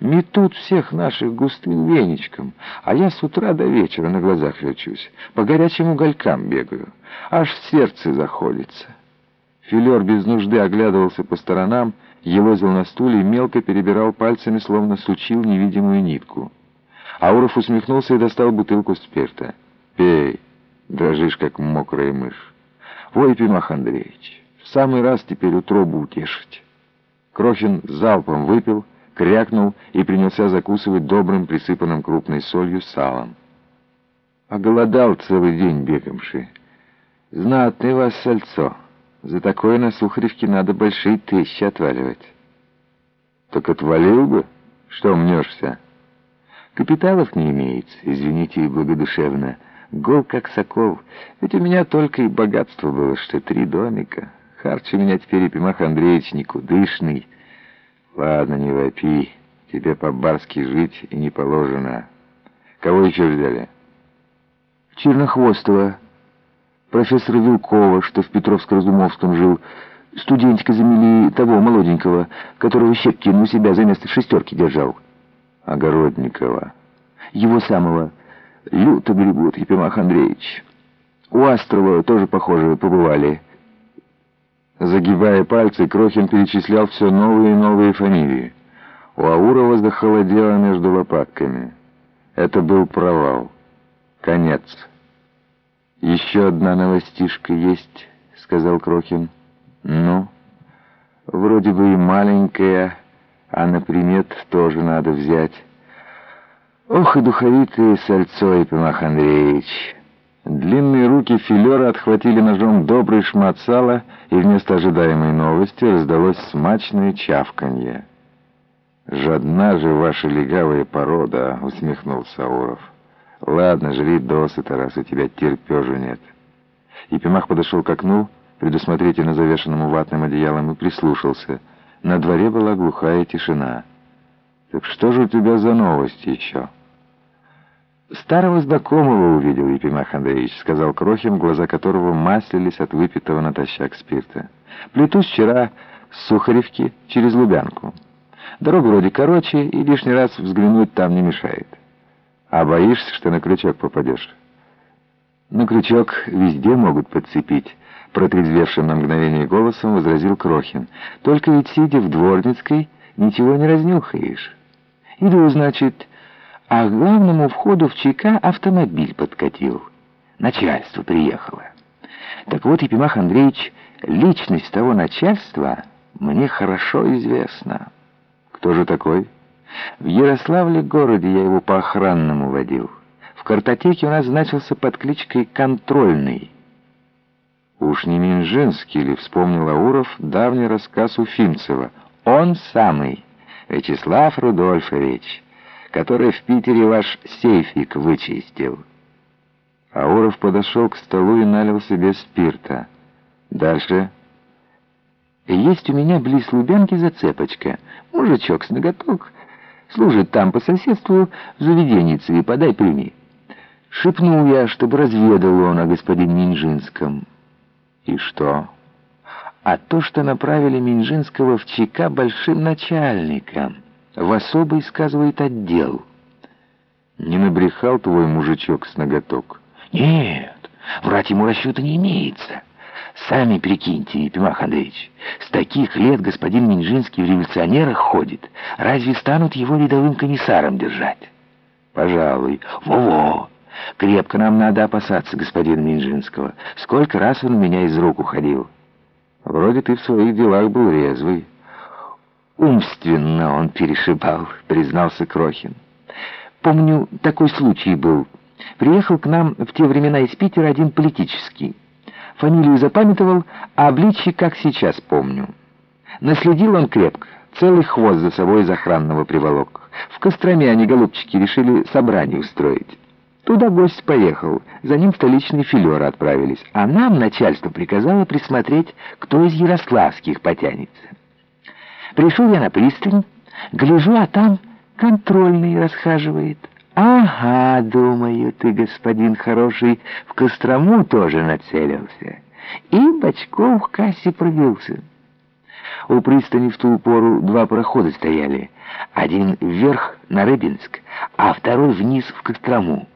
Метут всех наших густым веничком, а я с утра до вечера на глазах верчусь, по горячим уголькам бегаю, аж в сердце заходится. Филер без нужды оглядывался по сторонам, елозил на стуле и мелко перебирал пальцами, словно сучил невидимую нитку. Ауров усмехнулся и достал бутылку спирта. «Пей, дрожишь, как мокрая мышь. Ой, Пимах Андреевич, в самый раз теперь утробу утешить». Крохин залпом выпил, крякнул и принялся закусывать добрым, присыпанным крупной солью салом. Оголодал целый день бегомши. Знатный вас сальцо. За такое на Сухаревке надо большие тысячи отваливать. Так отвалил бы, что мнешься? Капиталов не имеется, извините и благодушевно. Гол как сокол, ведь у меня только и богатство было, что три домика. Харч у меня теперь и Пимах Андреевич никудышный. Ладно, не вопи, тебе по-барски жить и не положено. Кого еще взяли? Чернохвостова, профессора Вилкова, что в Петровско-Разумовском жил, студентика замели того молоденького, которого Щепкин у себя за место шестерки держал. Огородникова. Его самого. Люто гребут, Епимах Андреевич. У Астрова тоже, похоже, побывали. Загибая пальцы, Крохин перечислял все новые и новые фамилии. У Аурова захолодело между лопатками. Это был провал. Конец. «Еще одна новостишка есть», — сказал Крохин. «Ну, вроде бы и маленькая, а на примет тоже надо взять. Ох и духовитые сальцо, Епимах Андреевич. Длинные руки филера отхватили ножом добрый шмат сала, и вместо ожидаемой новости раздалось смачное чавканье. «Жадна же ваша легавая порода», — усмехнулся Ауров. «Ладно, жри досыта, раз у тебя терпежа нет». Епимах подошел к окну, предусмотрительно завешенному ватным одеялом, и прислушался — на дворе была глухая тишина. «Так что же у тебя за новости еще?» «Старого знакомого увидел Епимах Андреевич», — сказал Крохин, глаза которого маслились от выпитого натощак спирта. «Плетусь вчера с Сухаревки через Лубянку. Дорога вроде короче, и лишний раз взглянуть там не мешает. А боишься, что на крючок попадешь?» «На крючок везде могут подцепить» протрезвевшим на мгновение голосом возразил Крохин. «Только ведь, сидя в Дворницкой, ничего не разнюхаешь. Иду, значит, а к главному входу в ЧК автомобиль подкатил. Начальство приехало. Так вот, Епимах Андреевич, личность того начальства мне хорошо известна. Кто же такой? В Ярославле городе я его по охранному водил. В картотеке у нас значился под кличкой «Контрольный». Уж не Минжинский ли вспомнил Ауров давний рассказ Уфимцева? Он самый, Вячеслав Рудольфович, который в Питере ваш сейфик вычистил. Ауров подошел к столу и налил себе спирта. Дальше... Есть у меня близ Лубянки зацепочка. Мужичок с ноготок. Служит там по соседству в заведеннице и подай прими. Шепнул я, чтобы разведал он о господине Минжинском. И что? А то, что направили Минжинского в ЧК большим начальником, в особый, сказывает, отдел. Не набрехал твой мужичок с ноготок? Нет, врать ему расчета не имеется. Сами прикиньте, Епимах Андреевич, с таких лет господин Минжинский в революционерах ходит. Разве станут его рядовым комиссаром держать? Пожалуй. Во-во. Крепко нам надо опасаться господина Минжинского. Сколько раз он у меня из рук уходил. Вроде ты в своих делах был резвый. Умственно он перешибал, признался Крохин. Помню, такой случай был. Приехал к нам в те времена из Питера один политический. Фамилию запамятовал, а обличье как сейчас помню. Наследил он крепко, целый хвост за собой из охранного приволок. В Костроме они, голубчики, решили собрание устроить. Туда гость поехал, за ним столичные филеры отправились, а нам начальство приказало присмотреть, кто из ярославских потянется. Пришел я на пристань, гляжу, а там контрольный расхаживает. «Ага, думаю, ты, господин хороший, в Кострому тоже нацелился». И бочком в кассе пробился. У пристани в ту пору два прохода стояли — Один вверх на Рыбинск, а второй вниз в Кострому.